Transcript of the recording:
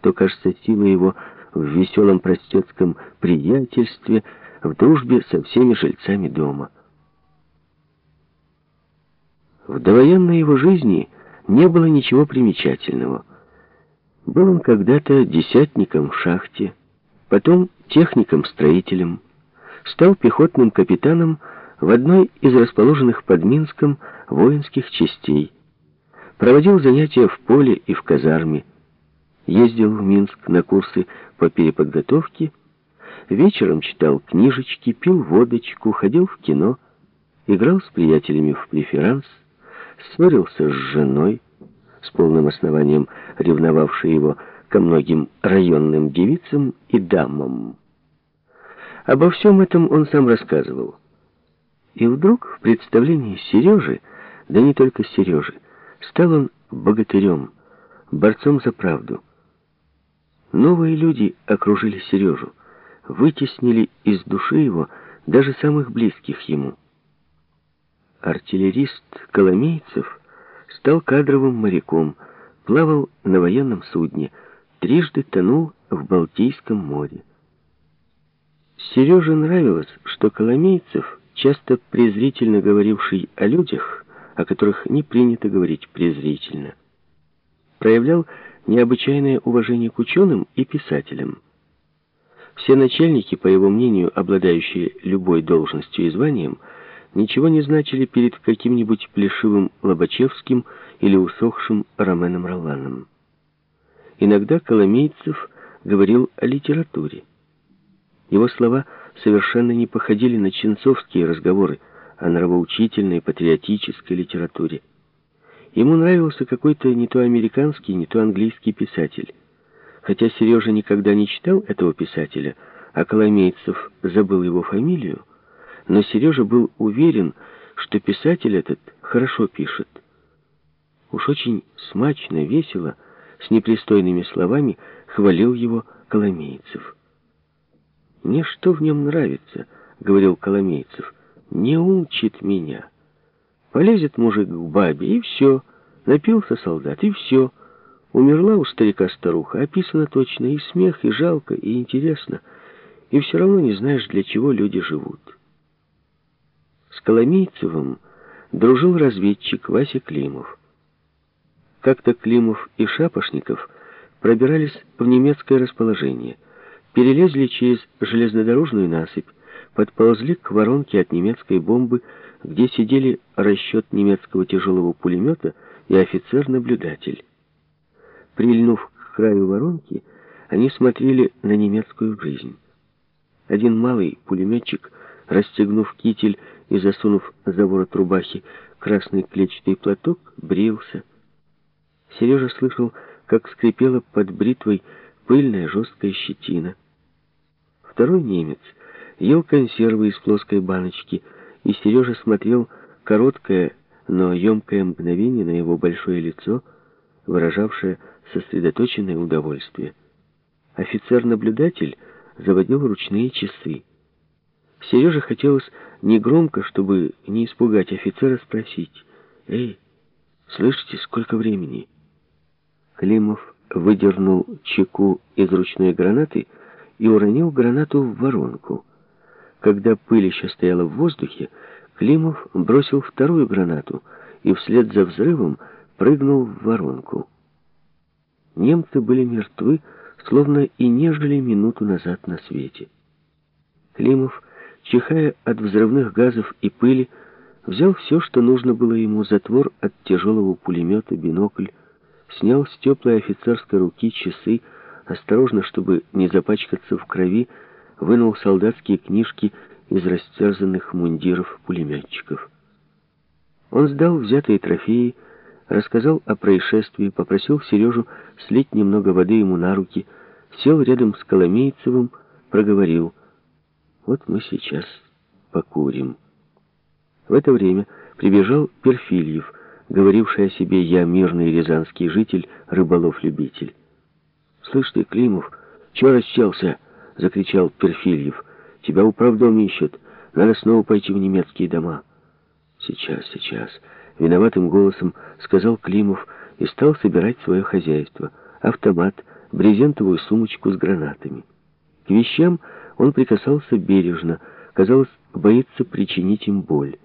то, кажется, сила его в веселом простецком приятельстве, в дружбе со всеми жильцами дома. В довоенной его жизни не было ничего примечательного. Был он когда-то десятником в шахте, потом техником-строителем, стал пехотным капитаном в одной из расположенных под Минском воинских частей, проводил занятия в поле и в казарме, ездил в Минск на курсы по переподготовке, вечером читал книжечки, пил водочку, ходил в кино, играл с приятелями в преферанс, ссорился с женой, с полным основанием ревновавшей его ко многим районным девицам и дамам. Обо всем этом он сам рассказывал. И вдруг в представлении Сережи, да не только Сережи, стал он богатырем, борцом за правду. Новые люди окружили Сережу, вытеснили из души его даже самых близких ему. Артиллерист Коломейцев стал кадровым моряком, плавал на военном судне, трижды тонул в Балтийском море. Сереже нравилось, что Коломейцев, часто презрительно говоривший о людях, о которых не принято говорить презрительно, проявлял необычайное уважение к ученым и писателям. Все начальники, по его мнению, обладающие любой должностью и званием, ничего не значили перед каким-нибудь плешивым Лобачевским или усохшим Роменом Роланом. Иногда Коломейцев говорил о литературе. Его слова совершенно не походили на чинцовские разговоры о нравоучительной патриотической литературе. Ему нравился какой-то не то американский, не то английский писатель. Хотя Сережа никогда не читал этого писателя, а Коломейцев забыл его фамилию, но Сережа был уверен, что писатель этот хорошо пишет. Уж очень смачно, весело, с непристойными словами хвалил его Коломейцев. «Мне что в нем нравится?» — говорил Коломейцев. «Не учит меня. Полезет мужик к бабе, и все. Напился солдат, и все. Умерла у старика старуха, описано точно, и смех, и жалко, и интересно. И все равно не знаешь, для чего люди живут». С Коломейцевым дружил разведчик Вася Климов. Как-то Климов и Шапошников пробирались в немецкое расположение, перелезли через железнодорожную насыпь, подползли к воронке от немецкой бомбы, где сидели расчет немецкого тяжелого пулемета и офицер-наблюдатель. Прильнув к краю воронки, они смотрели на немецкую жизнь. Один малый пулеметчик, расстегнув китель и, засунув за ворот рубахи красный клетчатый платок, брился. Сережа слышал, как скрипела под бритвой пыльная жесткая щетина. Второй немец ел консервы из плоской баночки, и Сережа смотрел короткое, но емкое мгновение на его большое лицо, выражавшее сосредоточенное удовольствие. Офицер-наблюдатель заводил ручные часы. Сереже хотелось негромко, чтобы не испугать офицера, спросить. «Эй, слышите, сколько времени?» Климов выдернул чеку из ручной гранаты и уронил гранату в воронку. Когда пыль еще стояла в воздухе, Климов бросил вторую гранату и вслед за взрывом прыгнул в воронку. Немцы были мертвы, словно и не жили минуту назад на свете. Климов чихая от взрывных газов и пыли, взял все, что нужно было ему, затвор от тяжелого пулемета, бинокль, снял с теплой офицерской руки часы, осторожно, чтобы не запачкаться в крови, вынул солдатские книжки из растерзанных мундиров пулеметчиков. Он сдал взятые трофеи, рассказал о происшествии, попросил Сережу слить немного воды ему на руки, сел рядом с Коломейцевым, проговорил — вот мы сейчас покурим. В это время прибежал Перфильев, говоривший о себе «Я мирный рязанский житель, рыболов-любитель». «Слышь ты, Климов, чего расчелся?» — закричал Перфильев. «Тебя управдом ищут. Надо снова пойти в немецкие дома». «Сейчас, сейчас», — виноватым голосом сказал Климов и стал собирать свое хозяйство. Автомат, брезентовую сумочку с гранатами. К вещам он прикасался бережно, казалось, боится причинить им боль.